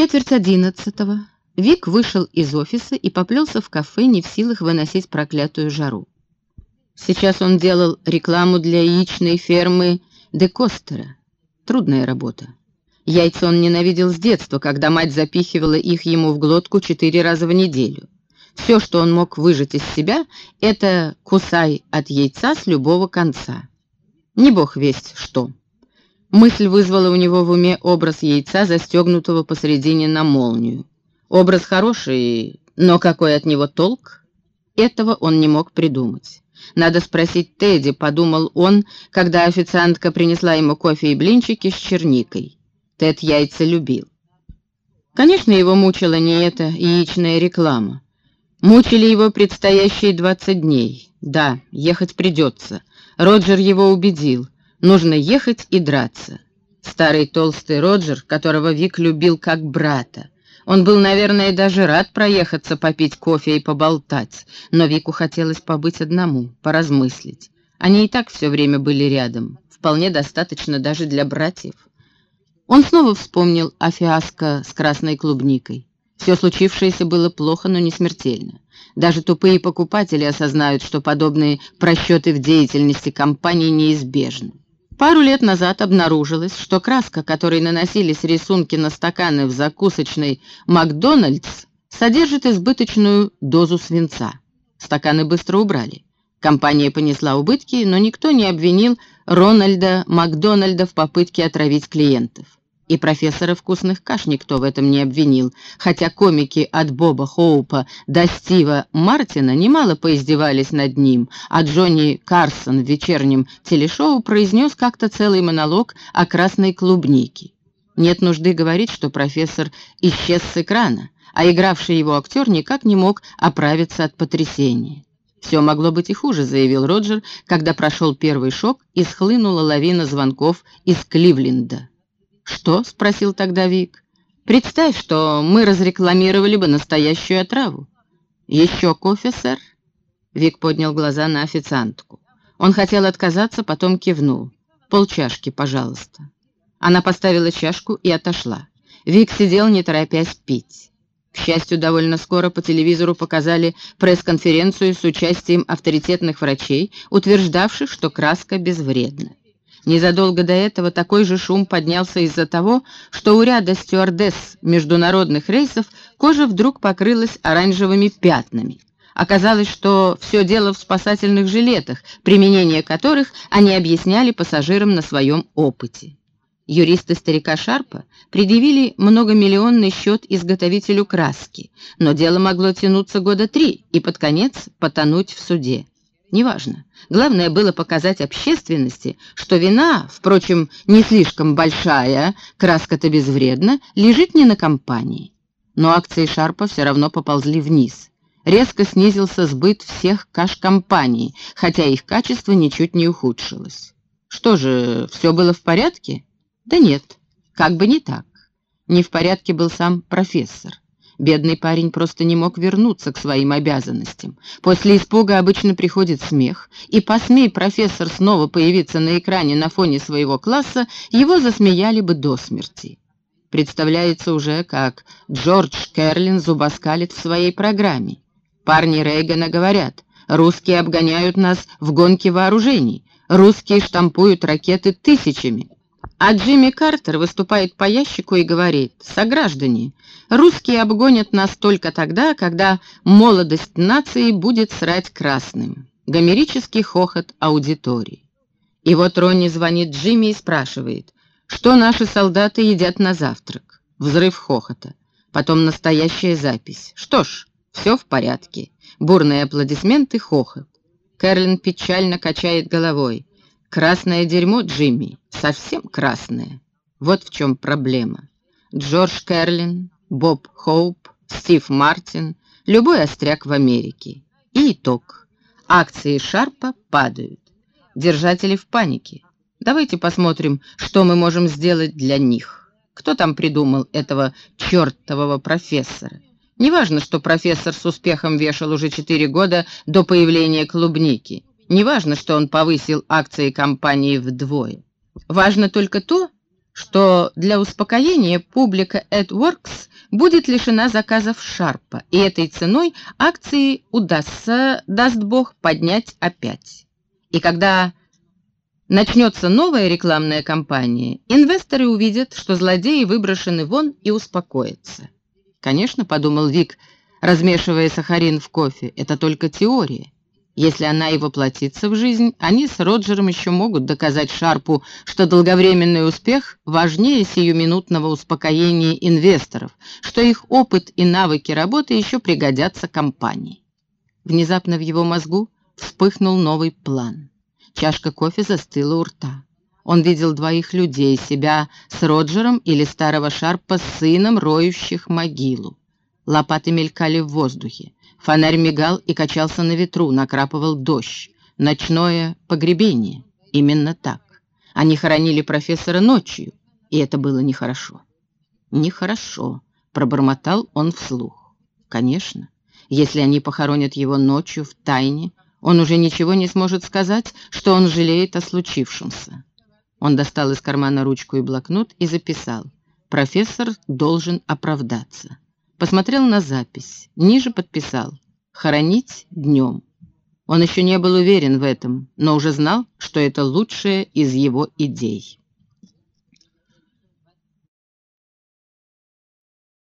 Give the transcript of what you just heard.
четверть одиннадцатого Вик вышел из офиса и поплелся в кафе, не в силах выносить проклятую жару. Сейчас он делал рекламу для яичной фермы Де Костера. Трудная работа. Яйца он ненавидел с детства, когда мать запихивала их ему в глотку четыре раза в неделю. Все, что он мог выжать из себя, это кусай от яйца с любого конца. Не бог весть что. Мысль вызвала у него в уме образ яйца, застегнутого посередине на молнию. Образ хороший, но какой от него толк? Этого он не мог придумать. Надо спросить Тедди, подумал он, когда официантка принесла ему кофе и блинчики с черникой. Тед яйца любил. Конечно, его мучила не эта яичная реклама. Мучили его предстоящие 20 дней. Да, ехать придется. Роджер его убедил. Нужно ехать и драться. Старый толстый Роджер, которого Вик любил как брата. Он был, наверное, даже рад проехаться, попить кофе и поболтать, но Вику хотелось побыть одному, поразмыслить. Они и так все время были рядом, вполне достаточно даже для братьев. Он снова вспомнил о фиаско с красной клубникой. Все случившееся было плохо, но не смертельно. Даже тупые покупатели осознают, что подобные просчеты в деятельности компании неизбежны. Пару лет назад обнаружилось, что краска, которой наносились рисунки на стаканы в закусочной «Макдональдс», содержит избыточную дозу свинца. Стаканы быстро убрали. Компания понесла убытки, но никто не обвинил Рональда Макдональда в попытке отравить клиентов. И профессора вкусных каш никто в этом не обвинил, хотя комики от Боба Хоупа до Стива Мартина немало поиздевались над ним, а Джонни Карсон в вечернем телешоу произнес как-то целый монолог о красной клубнике. Нет нужды говорить, что профессор исчез с экрана, а игравший его актер никак не мог оправиться от потрясения. «Все могло быть и хуже», — заявил Роджер, когда прошел первый шок и схлынула лавина звонков из Кливленда. «Что?» — спросил тогда Вик. «Представь, что мы разрекламировали бы настоящую отраву». «Еще кофе, сэр?» Вик поднял глаза на официантку. Он хотел отказаться, потом кивнул. «Полчашки, пожалуйста». Она поставила чашку и отошла. Вик сидел, не торопясь пить. К счастью, довольно скоро по телевизору показали пресс-конференцию с участием авторитетных врачей, утверждавших, что краска безвредна. Незадолго до этого такой же шум поднялся из-за того, что у ряда стюардесс международных рейсов кожа вдруг покрылась оранжевыми пятнами. Оказалось, что все дело в спасательных жилетах, применение которых они объясняли пассажирам на своем опыте. Юристы старика Шарпа предъявили многомиллионный счет изготовителю краски, но дело могло тянуться года три и под конец потонуть в суде. Неважно. Главное было показать общественности, что вина, впрочем, не слишком большая, краска-то безвредна, лежит не на компании. Но акции Шарпа все равно поползли вниз. Резко снизился сбыт всех каш-компаний, хотя их качество ничуть не ухудшилось. Что же, все было в порядке? Да нет, как бы не так. Не в порядке был сам профессор. Бедный парень просто не мог вернуться к своим обязанностям. После испуга обычно приходит смех, и посмей профессор снова появиться на экране на фоне своего класса, его засмеяли бы до смерти. Представляется уже, как Джордж Керлин зубоскалит в своей программе. Парни Рейгана говорят, русские обгоняют нас в гонке вооружений, русские штампуют ракеты тысячами. А Джимми Картер выступает по ящику и говорит, «Сограждане, русские обгонят нас только тогда, когда молодость нации будет срать красным». Гомерический хохот аудитории. И вот Ронни звонит Джимми и спрашивает, что наши солдаты едят на завтрак. Взрыв хохота. Потом настоящая запись. Что ж, все в порядке. Бурные аплодисменты, хохот. Кэрлин печально качает головой. Красное дерьмо, Джимми, совсем красное. Вот в чем проблема. Джордж Керлин, Боб Хоуп, Стив Мартин, любой остряк в Америке. И итог. Акции Шарпа падают. Держатели в панике. Давайте посмотрим, что мы можем сделать для них. Кто там придумал этого чертового профессора? Неважно, что профессор с успехом вешал уже четыре года до появления клубники. Неважно, что он повысил акции компании вдвое. Важно только то, что для успокоения публика AdWorks будет лишена заказов Шарпа, и этой ценой акции удастся, даст Бог, поднять опять. И когда начнется новая рекламная кампания, инвесторы увидят, что злодеи выброшены вон и успокоятся. Конечно, подумал Вик, размешивая сахарин в кофе, это только теория. Если она и воплотится в жизнь, они с Роджером еще могут доказать Шарпу, что долговременный успех важнее сиюминутного успокоения инвесторов, что их опыт и навыки работы еще пригодятся компании. Внезапно в его мозгу вспыхнул новый план. Чашка кофе застыла у рта. Он видел двоих людей, себя с Роджером или старого Шарпа с сыном, роющих могилу. Лопаты мелькали в воздухе. Фонарь мигал и качался на ветру, накрапывал дождь. Ночное погребение. Именно так. Они хоронили профессора ночью, и это было нехорошо. «Нехорошо», — пробормотал он вслух. «Конечно, если они похоронят его ночью в тайне, он уже ничего не сможет сказать, что он жалеет о случившемся». Он достал из кармана ручку и блокнот и записал. «Профессор должен оправдаться». Посмотрел на запись. Ниже подписал. «Хоронить днем». Он еще не был уверен в этом, но уже знал, что это лучшая из его идей.